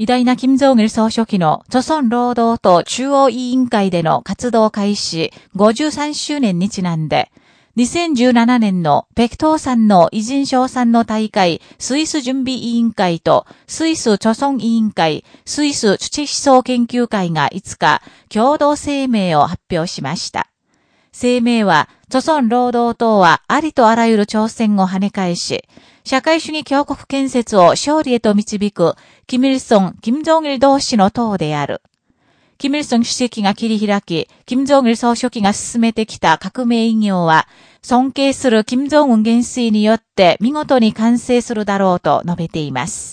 偉大な金正義総書記の著村労働党中央委員会での活動開始53周年にちなんで、2017年の北東山の偉人賞賛の大会スイス準備委員会とスイス著村委員会、スイス土思想研究会が5日共同声明を発表しました。声明は、著村労働党はありとあらゆる挑戦を跳ね返し、社会主義強国建設を勝利へと導く、キミルソン、キム・ジョンイル同士の党である。キミルソン主席が切り開き、キム・ジョンイル総書記が進めてきた革命偉業は、尊敬するキム・ジョンウン元帥によって見事に完成するだろうと述べています。